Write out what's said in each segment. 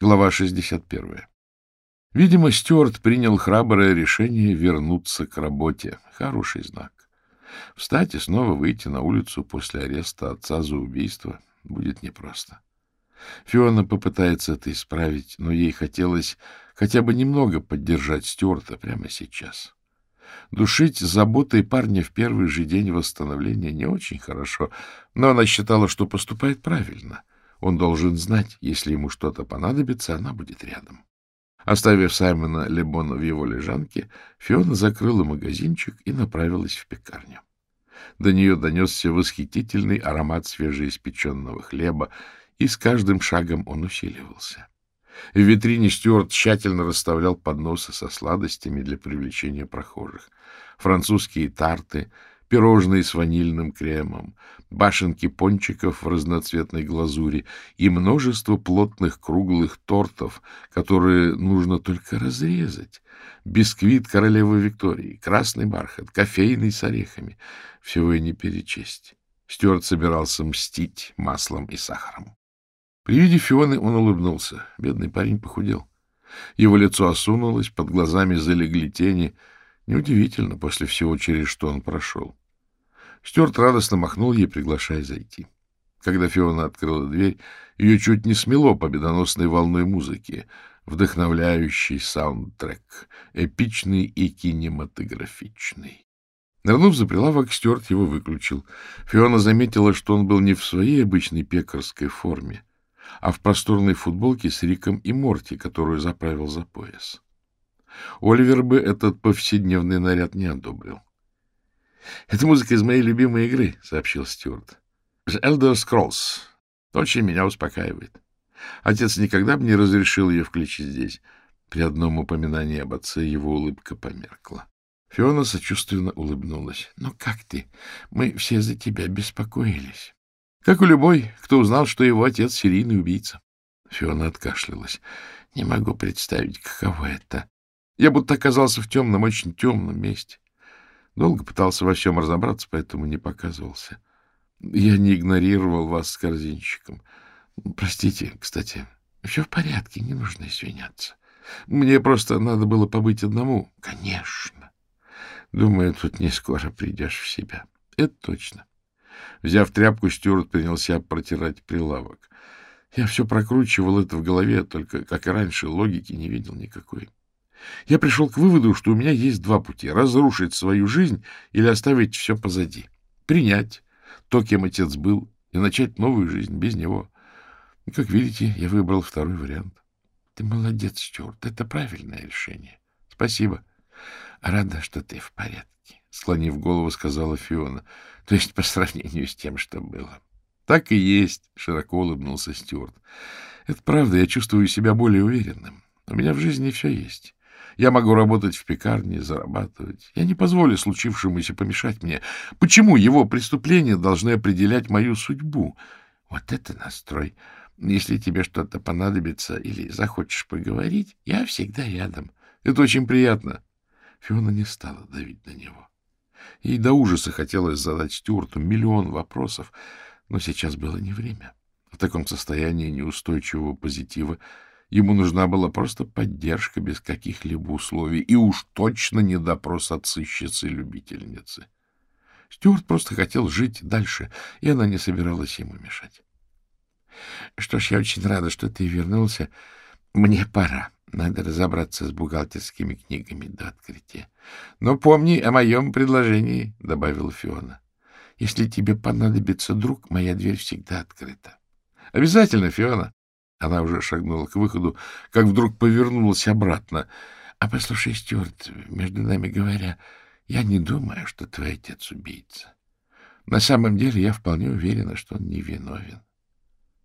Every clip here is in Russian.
Глава 61. Видимо, Стюарт принял храброе решение вернуться к работе. Хороший знак. Встать и снова выйти на улицу после ареста отца за убийство будет непросто. Фиона попытается это исправить, но ей хотелось хотя бы немного поддержать Стюарта прямо сейчас. Душить заботой парня в первый же день восстановления не очень хорошо, но она считала, что поступает правильно — он должен знать, если ему что-то понадобится, она будет рядом. Оставив Саймона Лебона в его лежанке, Фиона закрыла магазинчик и направилась в пекарню. До нее донесся восхитительный аромат свежеиспеченного хлеба, и с каждым шагом он усиливался. В витрине Стюарт тщательно расставлял подносы со сладостями для привлечения прохожих. Французские тарты, пирожные с ванильным кремом, башенки пончиков в разноцветной глазури и множество плотных круглых тортов, которые нужно только разрезать. Бисквит королевы Виктории, красный бархат, кофейный с орехами. Всего и не перечесть. Стюарт собирался мстить маслом и сахаром. При виде Фионы он улыбнулся. Бедный парень похудел. Его лицо осунулось, под глазами залегли тени — Неудивительно, после всего, через что он прошел. Стюарт радостно махнул ей, приглашая зайти. Когда Фиона открыла дверь, ее чуть не смело победоносной волной музыки, вдохновляющий саундтрек, эпичный и кинематографичный. Нырнув за прилавок, Стюарт его выключил. Фиона заметила, что он был не в своей обычной пекарской форме, а в просторной футболке с Риком и Морти, которую заправил за пояс. Оливер бы этот повседневный наряд не одобрил. — Это музыка из моей любимой игры, — сообщил Стюарт. — Elder Scrolls. Очень меня успокаивает. Отец никогда бы не разрешил ее включить здесь. При одном упоминании об отце его улыбка померкла. Фиона сочувственно улыбнулась. — Ну как ты? Мы все за тебя беспокоились. Как у любой, кто узнал, что его отец — серийный убийца. Фиона откашлялась. — Не могу представить, каково это. Я будто оказался в темном, очень темном месте. Долго пытался во всем разобраться, поэтому не показывался. Я не игнорировал вас с корзинчиком. Простите, кстати. Все в порядке, не нужно извиняться. Мне просто надо было побыть одному. Конечно. Думаю, тут не скоро придешь в себя. Это точно. Взяв тряпку, Стюарт принялся протирать прилавок. Я все прокручивал это в голове, только, как и раньше, логики не видел никакой. Я пришел к выводу, что у меня есть два пути — разрушить свою жизнь или оставить все позади. Принять то, кем отец был, и начать новую жизнь без него. И, как видите, я выбрал второй вариант. Ты молодец, Стюарт, это правильное решение. Спасибо. Рада, что ты в порядке, — склонив голову, сказала Фиона. То есть по сравнению с тем, что было. Так и есть, — широко улыбнулся Стюарт. Это правда, я чувствую себя более уверенным. У меня в жизни все есть. Я могу работать в пекарне, зарабатывать. Я не позволю случившемуся помешать мне. Почему его преступления должны определять мою судьбу? Вот это настрой. Если тебе что-то понадобится или захочешь поговорить, я всегда рядом. Это очень приятно. Фиона не стала давить на него. Ей до ужаса хотелось задать Стюарту миллион вопросов, но сейчас было не время. В таком состоянии неустойчивого позитива Ему нужна была просто поддержка без каких-либо условий, и уж точно не допрос от сыщицы-любительницы. Стюарт просто хотел жить дальше, и она не собиралась ему мешать. — Что ж, я очень рада, что ты вернулся. Мне пора. Надо разобраться с бухгалтерскими книгами до открытия. — Но помни о моем предложении, — добавила Фиона. — Если тебе понадобится друг, моя дверь всегда открыта. — Обязательно, Фиона. Она уже шагнула к выходу, как вдруг повернулась обратно. — А послушай, Стюарт, между нами говоря, я не думаю, что твой отец убийца. На самом деле я вполне уверена, что он невиновен.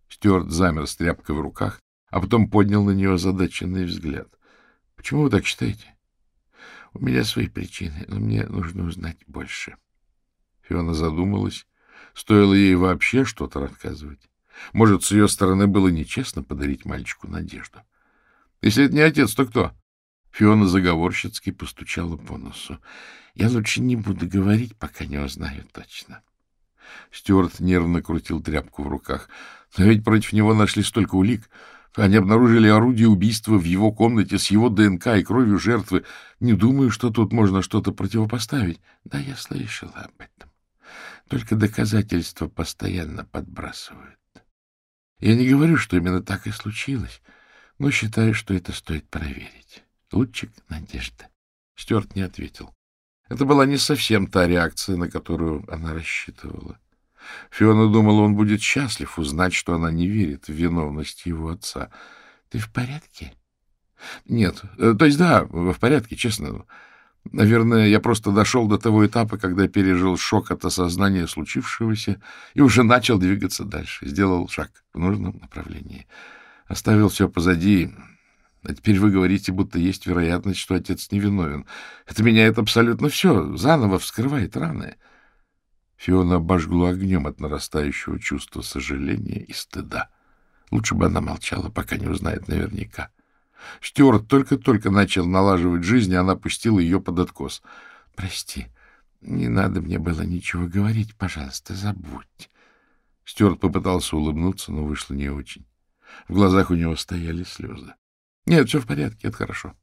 Стюарт замер с тряпкой в руках, а потом поднял на нее озадаченный взгляд. — Почему вы так считаете? — У меня свои причины, но мне нужно узнать больше. Фиона задумалась. Стоило ей вообще что-то рассказывать. Может, с ее стороны было нечестно подарить мальчику надежду. Если это не отец, то кто? Фиона заговорщицки постучала по носу. Я лучше не буду говорить, пока не узнаю точно. Стюарт нервно крутил тряпку в руках. Но ведь против него нашли столько улик. Они обнаружили орудие убийства в его комнате с его ДНК и кровью жертвы. Не думаю, что тут можно что-то противопоставить. Да, я слышала об этом. Только доказательства постоянно подбрасывают. Я не говорю, что именно так и случилось, но считаю, что это стоит проверить. Лучик надежда. Стюарт не ответил. Это была не совсем та реакция, на которую она рассчитывала. Фиона думала, он будет счастлив узнать, что она не верит в виновность его отца. — Ты в порядке? — Нет. Э, то есть да, в порядке, честно. Наверное, я просто дошел до того этапа, когда пережил шок от осознания случившегося и уже начал двигаться дальше. Сделал шаг в нужном направлении. Оставил все позади. А теперь вы говорите, будто есть вероятность, что отец невиновен. Это меняет абсолютно все. Заново вскрывает раны. Фиона обожгла огнем от нарастающего чувства сожаления и стыда. Лучше бы она молчала, пока не узнает наверняка. Стюарт только-только начал налаживать жизнь, и она пустила ее под откос. — Прости, не надо мне было ничего говорить. Пожалуйста, забудь. Стюарт попытался улыбнуться, но вышло не очень. В глазах у него стояли слезы. — Нет, все в порядке, это хорошо.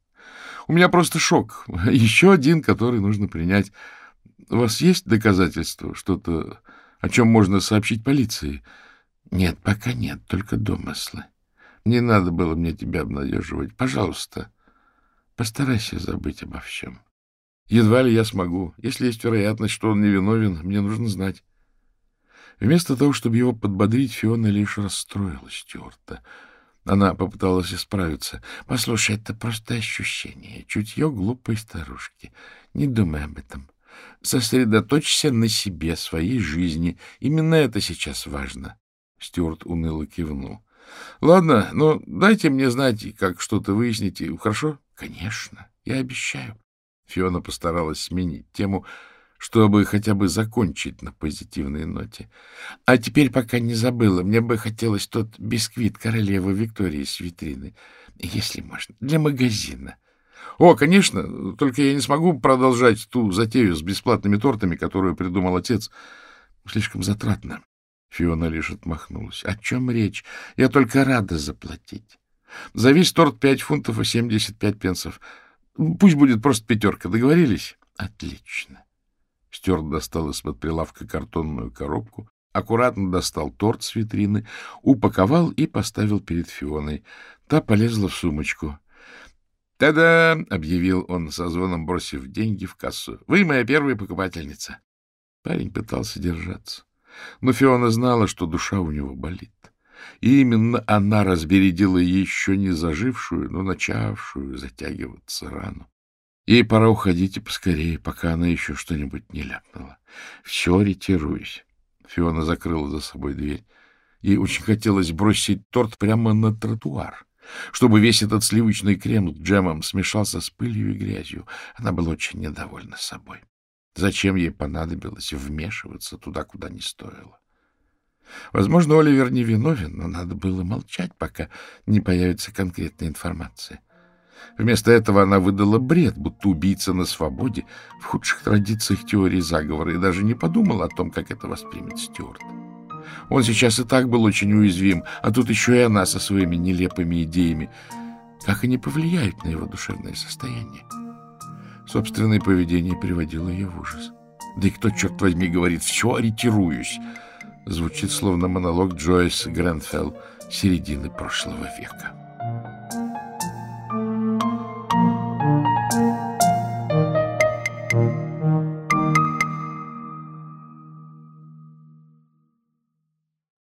У меня просто шок. Еще один, который нужно принять. У вас есть доказательства, что-то, о чем можно сообщить полиции? — Нет, пока нет, только домыслы. Не надо было мне тебя обнадеживать. Пожалуйста, постарайся забыть обо всем. Едва ли я смогу. Если есть вероятность, что он невиновен, мне нужно знать. Вместо того, чтобы его подбодрить, Фиона лишь расстроила Стюарта. Она попыталась исправиться. — Послушай, это просто ощущение, чутье глупой старушки. Не думай об этом. Сосредоточься на себе, своей жизни. Именно это сейчас важно. Стюарт уныло кивнул. — Ладно, но дайте мне знать, как что-то выясните. Хорошо? — Конечно, я обещаю. Фиона постаралась сменить тему, чтобы хотя бы закончить на позитивной ноте. — А теперь, пока не забыла, мне бы хотелось тот бисквит королевы Виктории с витрины, если можно, для магазина. — О, конечно, только я не смогу продолжать ту затею с бесплатными тортами, которую придумал отец. Слишком затратно. Фиона лишь отмахнулась. — О чем речь? Я только рада заплатить. За весь торт пять фунтов и семьдесят пять пенсов. Пусть будет просто пятерка. Договорились? — Отлично. Стюарт достал из-под прилавка картонную коробку, аккуратно достал торт с витрины, упаковал и поставил перед Фионой. Та полезла в сумочку. «Та-да!» — объявил он, со звоном бросив деньги в кассу. «Вы моя первая покупательница!» Парень пытался держаться. Но Фиона знала, что душа у него болит. И именно она разбередила еще не зажившую, но начавшую затягиваться рану. Ей пора уходить и поскорее, пока она еще что-нибудь не ляпнула. Все, ретируюсь. Фиона закрыла за собой дверь. Ей очень хотелось бросить торт прямо на тротуар, чтобы весь этот сливочный крем с джемом смешался с пылью и грязью. Она была очень недовольна собой. Зачем ей понадобилось вмешиваться туда, куда не стоило? Возможно, Оливер не виновен, но надо было молчать, пока не появится конкретная информация. Вместо этого она выдала бред, будто убийца на свободе в худших традициях теории заговора и даже не подумала о том, как это воспримет Стюарт. Он сейчас и так был очень уязвим, а тут еще и она со своими нелепыми идеями. Как они повлияют на его душевное состояние? Собственное поведение приводило ее в ужас. Да и кто, черт возьми, говорит «все, ориентируюсь»? Звучит словно монолог Джойс Гренфелл середины прошлого века.